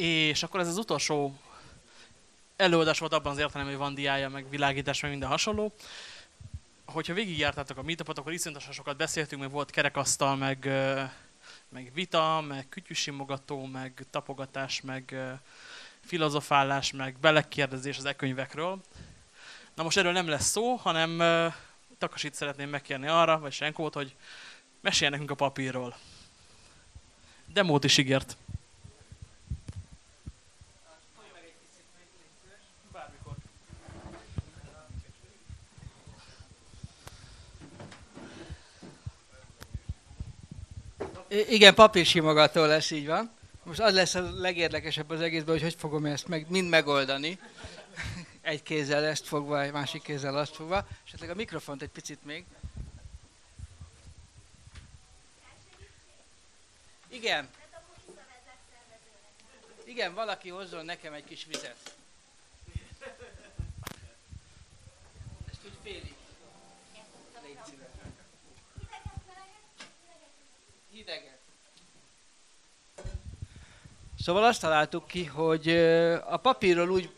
És akkor ez az utolsó előadás volt abban az értelemben, hogy van diája, meg világítás, meg minden hasonló. Hogyha végigjártátok a meetupot, akkor iszonyatosan sokat beszéltünk, meg volt kerekasztal, meg, meg vita, meg kütyűsimogató, meg tapogatás, meg filozofálás, meg belekérdezés az e-könyvekről. Na most erről nem lesz szó, hanem Takasit szeretném megkérni arra, vagy Senkót, hogy mesélj nekünk a papírról. Demót is ígért. Igen, papírsimogató lesz, így van. Most az lesz a legérdekesebb az egészben, hogy hogy fogom ezt meg, mind megoldani. Egy kézzel ezt fogva, egy másik kézzel azt fogva. Esetleg a mikrofont egy picit még. Igen. Igen, valaki hozzon nekem egy kis vizet. Ezt úgy félig. Légy szíves. Hideget. Szóval azt találtuk ki, hogy a papírról úgy...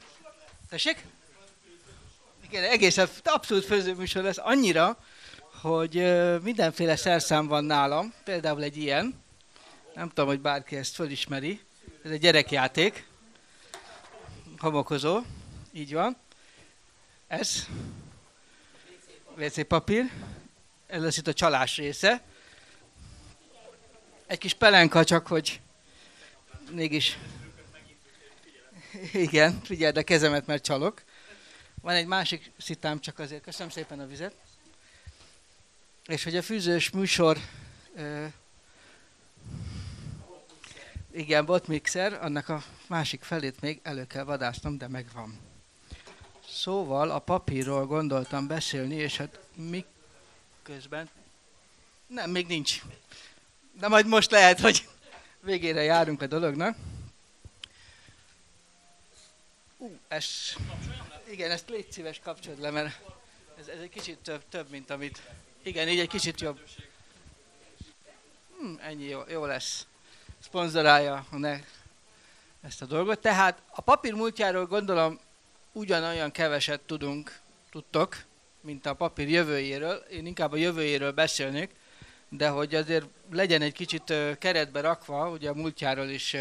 Tessék? Igen, egészen abszolút főzőműsor lesz annyira, hogy mindenféle szerszám van nálam, például egy ilyen, nem tudom, hogy bárki ezt fölismeri, ez egy gyerekjáték, homokozó, így van. Ez WC papír, ez lesz itt a csalás része. Egy kis pelenka csak, hogy mégis... Igen, figyeld a kezemet, mert csalok. Van egy másik szitám, csak azért köszönöm szépen a vizet. És hogy a fűzős műsor igen, botmixer, annak a másik felét még elő kell vadásznom, de megvan. Szóval a papírról gondoltam beszélni, és hát mi közben... Nem, még nincs. De majd most lehet, hogy végére járunk a dolognak. Uh, ez... Igen, ezt légy szíves kapcsolod le, mert ez, ez egy kicsit több, több, mint amit... Igen, így egy kicsit jobb. Hmm, ennyi jó, jó lesz szponzorálja ne, ezt a dolgot. Tehát a papír múltjáról gondolom ugyanolyan keveset tudunk, tudtok, mint a papír jövőjéről. Én inkább a jövőjéről beszélnék, de hogy azért legyen egy kicsit keretbe rakva, ugye a múltjáról is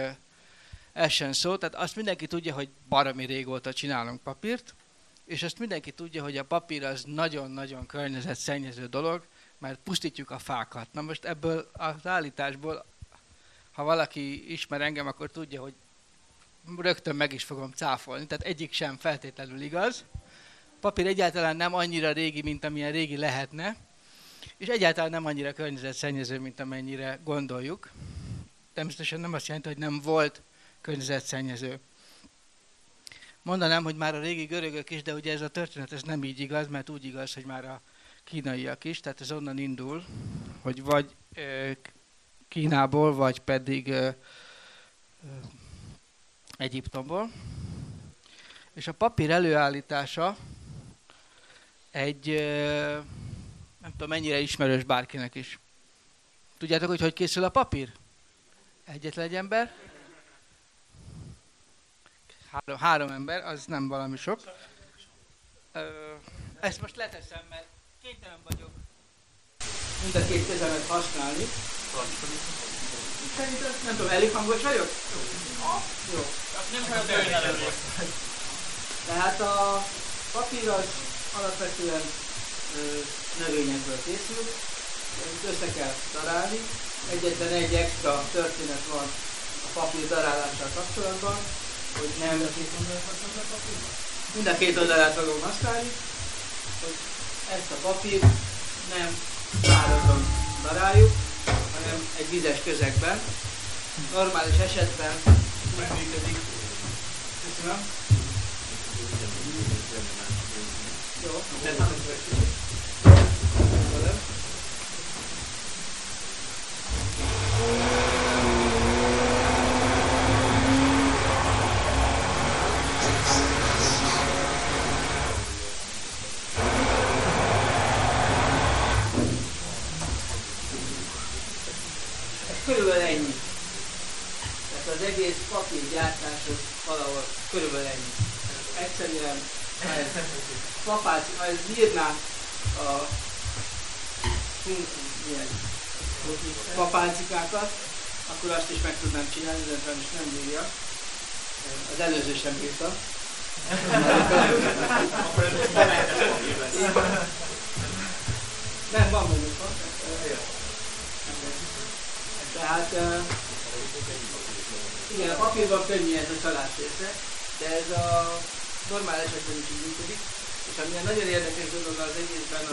essen szó, tehát azt mindenki tudja, hogy baromi régóta csinálunk papírt, és azt mindenki tudja, hogy a papír az nagyon-nagyon környezetszennyező dolog, mert pusztítjuk a fákat. Na most ebből az állításból ha valaki ismer engem, akkor tudja, hogy rögtön meg is fogom cáfolni, tehát egyik sem feltétlenül igaz. Papír egyáltalán nem annyira régi, mint amilyen régi lehetne, és egyáltalán nem annyira környezetszennyező, mint amennyire gondoljuk. Természetesen nem azt jelenti, hogy nem volt környezetszennyező. Mondanám, hogy már a régi görögök is, de ugye ez a történet ez nem így igaz, mert úgy igaz, hogy már a kínaiak is, tehát ez onnan indul, hogy vagy Kínából, vagy pedig Egyiptomból. És a papír előállítása egy, nem tudom mennyire ismerős bárkinek is. Tudjátok, hogy hogy készül a papír? Egyetlen egy ember? Három, három ember, az nem valami sok. Ö, ezt most leteszem, mert kénytelen vagyok mind a két kezemet használni. Szerintem, nem tudom, elég hangos vagyok? Jó. Nem kell Tehát a papír az alapvetően növényekből készül, ezt össze kell darálni. Egyetlen egy extra történet van a papír darálással kapcsolatban, hogy nem... Mind a két oldalát a papírban? Mind a két oldalát fogom használni, hogy ezt a papírt nem szárazon daráljuk, hanem egy vizes közegben. Normális esetben úgy működik. Köszönöm. Jó, körülbelül ennyi. Tehát az egész papírgyártáshoz valahol körülbelül ennyi. Egyszerűen, ha ez, papát, ha ez írná a milyen papácikákat, akkor azt is meg tudnám csinálni, de sajnos nem bírja. Az előző sem bírta. Nem, van mondjuk. Tehát igen, a papírban könnyű ez a csalás része, de ez a normál esetben is így működik. És ami nagyon érdekes dolog az egészben,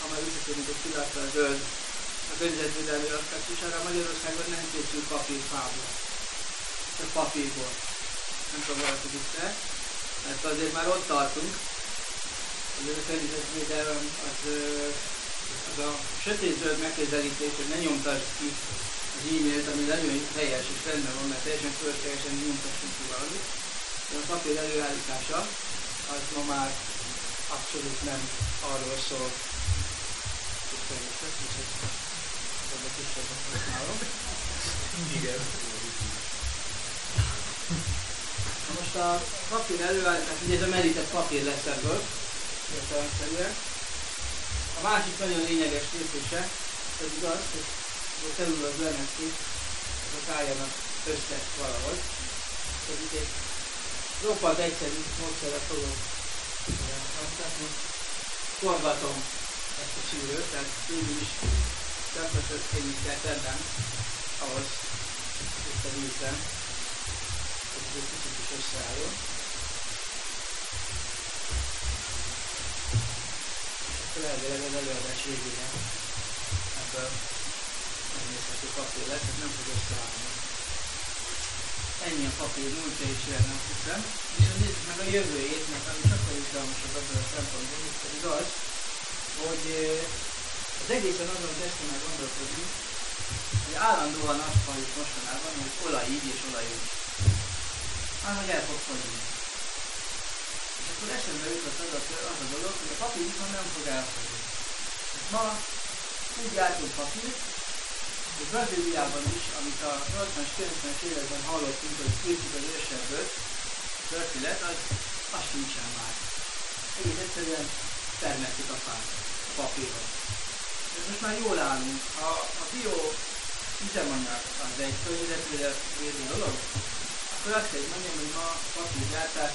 ha már visszatérünk egy pillanatra a zöld, a környezetvédelmi aspektusára, Magyarországon nem készül papírfából, csak papírból. Nem tudom, valaki tudta mert azért már ott tartunk, hogy a környezetvédelem az, az a sötét-zöld megközelítés, hogy ne nyomtasd ki az e-mailt, ami nagyon helyes és rendben van, mert teljesen fölöslegesen nyomtassunk ki valamit. De a papír előállítása az ma már abszolút nem arról szól, Igen. Na most a papír előállítás, ugye ez a merített papír lesz ebből, értelemszerűen. A másik nagyon lényeges pedig az, hogy a celluloz lemezkét, azok álljanak össze valahogy. Pedig egy roppant egyszerű módszerre fogok használni. Forgatom ezt a szűrőt, tehát végül is gyakorlatilag kell tennem ahhoz, hogy a hogy egy kicsit is összeálljon. Elvileg az előadás végére ebből megnézhető papír lesz, nem fog összeállni. Ennyi a papír múltja is ilyen, azt hiszem. Viszont nézzük meg a jövőjét, mert ami sokkal izgalmasabb ebből a szempontból, pedig az, hogy az egészen azon kezdtem meg gondolkodni, hogy állandóan azt halljuk mostanában, hogy olaj így és olaj úgy. Már hogy el fog fogyni. És akkor eszembe jutott az a, az a dolog, hogy a papír viszont nem fog elfogyni. Ma úgy gyártunk papírt, Brazíliában is, amit a 80-as, 90-es években hallottunk, hogy írtuk az ősebből, történet, az, az sincsen már. Egész egyszerűen termettük a fát, a papíron. De most már jól állunk. A, a bio üzemanyag az egy környezetvédelmi dolog, akkor azt kell mondjam, hogy ma a papírgyártás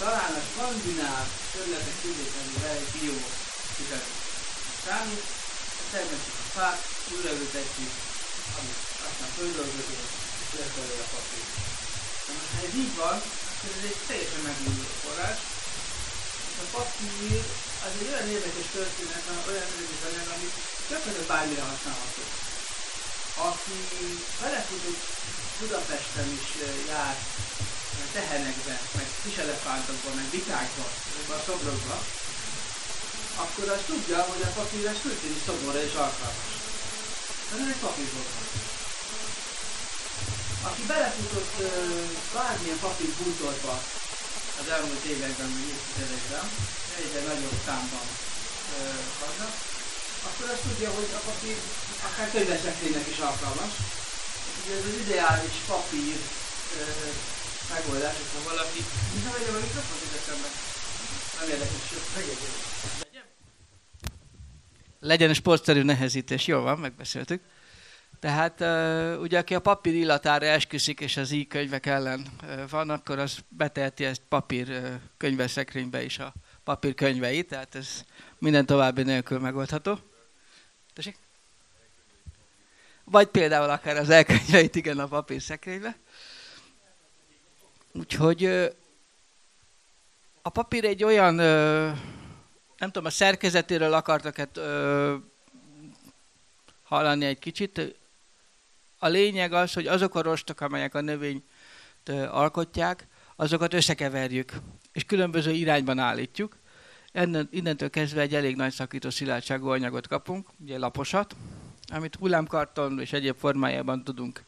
talán a skandináv területek kivételével egy bio üzemanyag számít, termettük a fát, újraültetjük, amit aztán földolgozunk, és lesz belőle papír. Na most, ha ez így van, akkor ez egy teljesen megújuló forrás, és a papír az egy olyan érdekes történet, olyan érdekes anyag, amit gyakorlatilag bármire használható. Aki belefutott Budapesten is jár tehenekben, meg kiselefántokban, meg vitákban, meg a szobrokban, akkor azt tudja, hogy a papír ez kültéri szoborra is alkalmas. Ez egy papírból van. Aki belefutott bármilyen papír bútorba az elmúlt években, vagy évtizedekben, egyre nagyobb számban vannak, akkor azt tudja, hogy a papír akár könyveszekrénynek is alkalmas. Ugye ez az ideális papír uh, megoldás, hogyha valaki... Mi nem legyen a mikrofon, hogy? Nem érdekes, hogy megjegyzés legyen sportszerű nehezítés. Jó van, megbeszéltük. Tehát ugye aki a papír illatára esküszik, és az i-könyvek ellen uh, van, akkor az beteheti ezt papír könyveszekrénybe is a papír könyveit, tehát ez minden további nélkül megoldható. Tessék? Vagy például akár az elkönyveit, igen, a papír szekrénybe. Úgyhogy a papír egy olyan nem tudom, a szerkezetéről akartak ö, hallani egy kicsit. A lényeg az, hogy azok a rostok, amelyek a növényt alkotják, azokat összekeverjük, és különböző irányban állítjuk. Ennen, innentől kezdve egy elég nagy szakító szilárdságú anyagot kapunk, ugye laposat, amit hullámkarton és egyéb formájában tudunk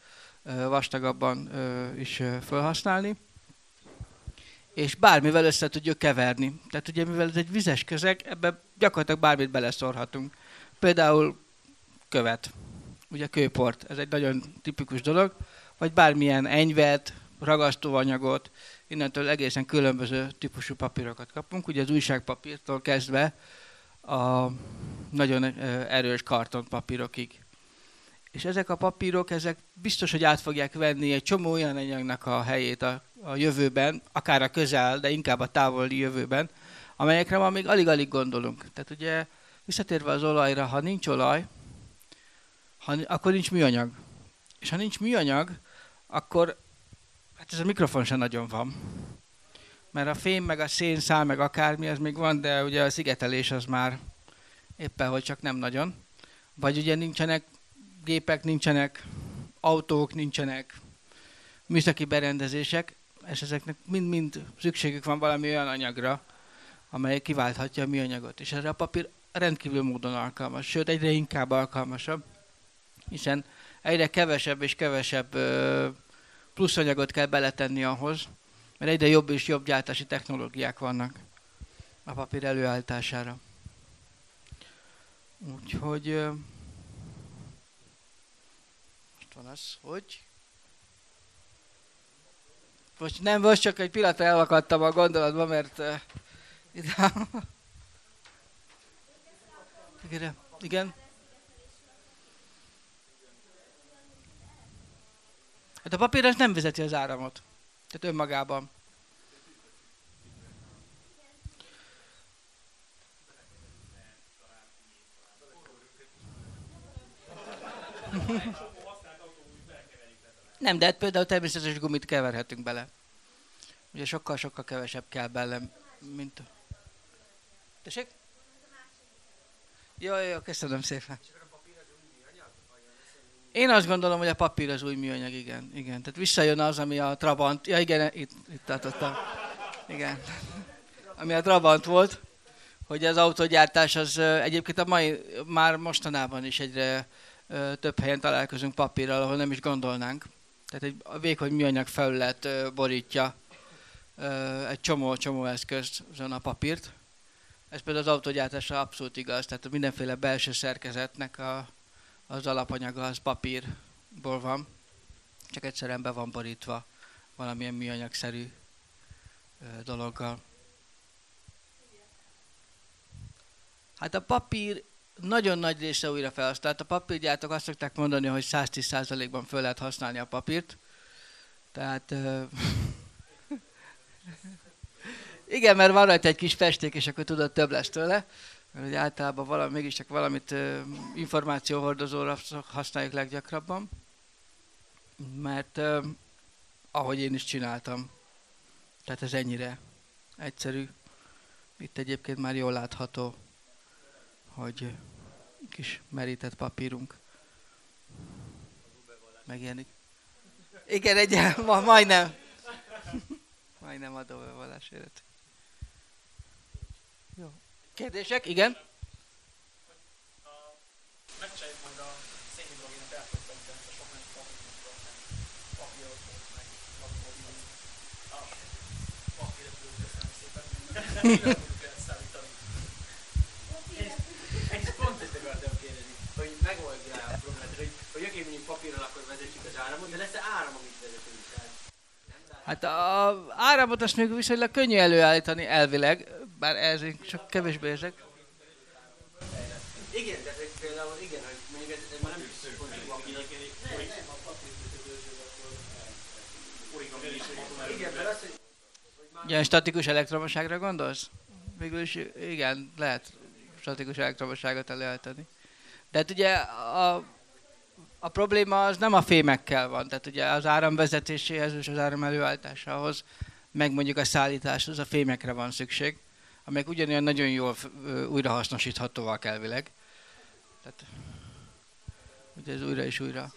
vastagabban is felhasználni és bármivel össze tudjuk keverni. Tehát ugye mivel ez egy vizes közeg, ebbe gyakorlatilag bármit beleszorhatunk. Például követ, ugye kőport, ez egy nagyon tipikus dolog. vagy bármilyen enyvet, ragasztóanyagot, innentől egészen különböző típusú papírokat kapunk, ugye az újságpapírtól kezdve a nagyon erős kartonpapírokig. És ezek a papírok, ezek biztos, hogy át fogják venni egy csomó olyan anyagnak a helyét a, a jövőben, akár a közel, de inkább a távoli jövőben, amelyekre ma még alig-alig gondolunk. Tehát ugye visszatérve az olajra, ha nincs olaj, ha, akkor nincs műanyag. És ha nincs műanyag, akkor hát ez a mikrofon sem nagyon van. Mert a fém, meg a szén, szál, meg akármi, az még van, de ugye a szigetelés az már éppen, hogy csak nem nagyon. Vagy ugye nincsenek gépek, nincsenek autók, nincsenek műszaki berendezések, és ezeknek mind-mind szükségük van valami olyan anyagra, amely kiválthatja a műanyagot. És erre a papír rendkívül módon alkalmas, sőt egyre inkább alkalmasabb, hiszen egyre kevesebb és kevesebb pluszanyagot kell beletenni ahhoz, mert egyre jobb és jobb gyártási technológiák vannak a papír előállítására. Úgyhogy most van az, hogy most nem, most csak egy pillanatra elakadtam a gondolatba, mert uh, ide... igen, igen. Hát a papír nem vezeti az áramot. Tehát önmagában. Nem, de hát például természetes gumit keverhetünk bele. Ugye sokkal-sokkal kevesebb kell bele, mint... Tessék? Jó, jó, köszönöm szépen. Én azt gondolom, hogy a papír az új műanyag, igen. igen. Tehát visszajön az, ami a Trabant... Ja, igen, itt, itt tartottam. Igen. Ami a Trabant volt, hogy az autógyártás az egyébként a mai, már mostanában is egyre több helyen találkozunk papírral, ahol nem is gondolnánk. Tehát egy vékony műanyag felület borítja egy csomó-csomó eszközt, a papírt. Ez például az autógyártásra abszolút igaz, tehát mindenféle belső szerkezetnek a, az alapanyaga az papírból van, csak egyszerűen be van borítva valamilyen műanyagszerű dologgal. Hát a papír nagyon nagy része újra felhasznált. A papírgyártók azt szokták mondani, hogy 110%-ban föl lehet használni a papírt. Tehát... igen, mert van rajta egy kis festék, és akkor tudod, több lesz tőle. Mert hogy általában valami, mégiscsak valamit uh, információhordozóra használjuk leggyakrabban. Mert uh, ahogy én is csináltam. Tehát ez ennyire egyszerű. Itt egyébként már jól látható hogy kis merített papírunk megjelenik. Igen, egy, ma, majdnem. majdnem adóbevallás élet. Jó. Kérdések? Igen? Megcsináljuk majd a szénhidrogénet elfogyasztani a sok papírot, meg papírot, szépen. Hát a áramot azt még viszonylag könnyű előállítani elvileg, bár ez én csak kevésbé érzek. Igen, de például igen, hogy mondjuk ez, ez már nem is Igen, statikus elektromosságra gondolsz? Végül is igen, lehet statikus elektromosságot előállítani. De hát ugye a a probléma az nem a fémekkel van, tehát ugye az áram vezetéséhez és az áram előállításához, meg mondjuk a szállításhoz a fémekre van szükség, amelyek ugyanolyan nagyon jól újrahasznosíthatóak elvileg. Tehát, ugye ez újra és újra.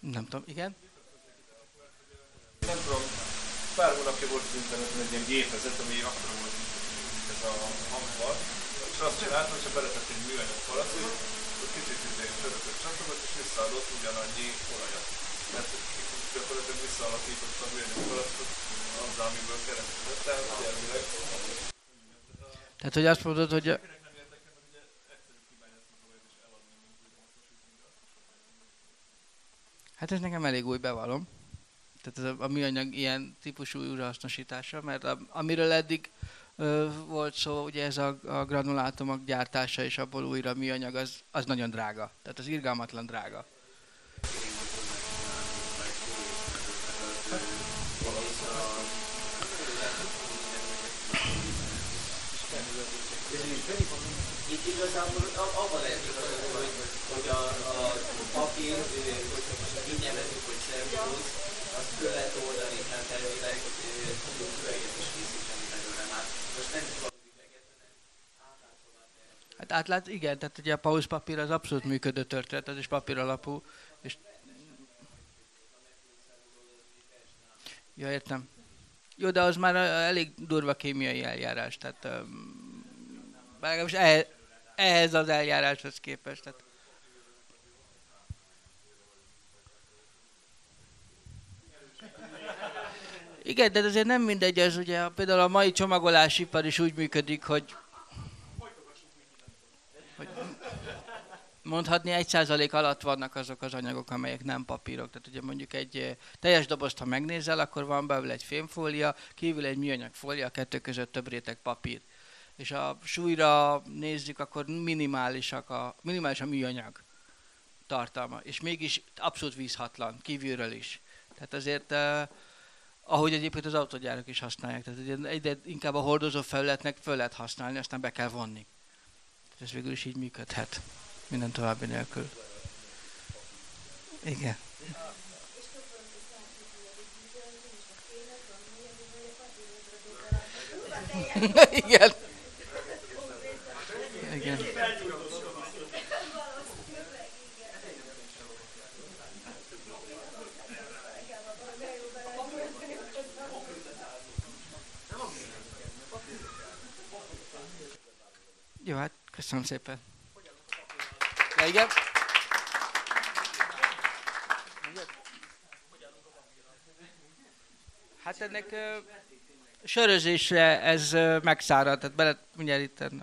Nem tudom, igen? Nem tudom, pár hónapja volt az interneten egy ilyen gépezet, ami akkor volt, ez a és azt csináltam, hogyha beletett egy műanyag palacit, akkor kicsit idején csörökött csatogat, és visszaadott ugyanannyi olajat. Mert gyakorlatilag visszaalakította a műanyag palacot azzal, amiből kereskedett, tehát elvileg. Tehát, hogy azt mondod, hogy... Hát ez nekem elég új bevallom. Tehát ez a, a műanyag ilyen típusú újrahasznosítása, mert a, amiről eddig volt szó, ugye ez a, a granulátumok gyártása és abból újra műanyag, az, az nagyon drága. Tehát az irgalmatlan drága. Itt igazából abban lehet igazolni, hogy, hogy a, a papír, most így nevezzük, hogy szervusz, azt föl lehet oldani, tehát elvileg tudunk üveget is készíteni belőle már. Most nem csak az üveget, hanem átlátszóan Hát átlát, igen, tehát ugye a pauz papír az abszolút működő történet, az is papír alapú, és... Ja, értem. Jó, de az már elég durva kémiai eljárás, tehát um, legalábbis ehhez, ehhez az eljáráshoz képest. Tehát. Igen, de azért nem mindegy, ez ugye például a mai csomagolásipar is úgy működik, hogy mondhatni egy százalék alatt vannak azok az anyagok, amelyek nem papírok. Tehát ugye mondjuk egy eh, teljes dobozt, ha megnézel, akkor van belőle egy fémfólia, kívül egy műanyag fólia, a kettő között több réteg papír. És a súlyra nézzük, akkor minimálisak a, minimális a műanyag tartalma, és mégis abszolút vízhatlan, kívülről is. Tehát azért, eh, ahogy egyébként az autógyárak is használják, tehát ugye egyre inkább a hordozó felületnek föl lehet használni, aztán be kell vonni. Ez végül is így működhet, minden további nélkül. Igen. Igen. Igen. Jó, hát köszönöm szépen. Ja, igen. Hát ennek sörözésre ez megszárad, tehát bele mindjárt itt tenni.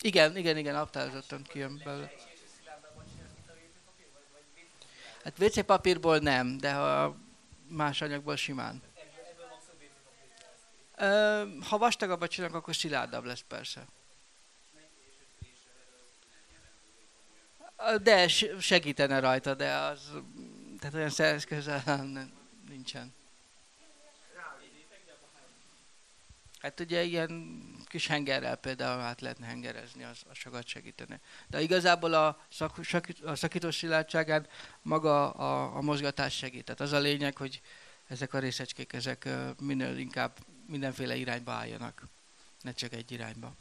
Igen, igen, igen, aptálozottan kijön belőle. Hát WC papírból nem, de ha más anyagból simán. Ha vastagabbat csinálok, akkor szilárdabb lesz persze. De segítene rajta, de az, tehát olyan szerez közel nem, nincsen. Hát ugye ilyen kis hengerrel például át lehetne hengerezni, az, az sokat segítene. De igazából a, szak, a szakító szilárdságán maga a, a mozgatás segít. Tehát az a lényeg, hogy ezek a részecskék ezek minél inkább mindenféle irányba álljanak, ne csak egy irányba.